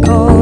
decor.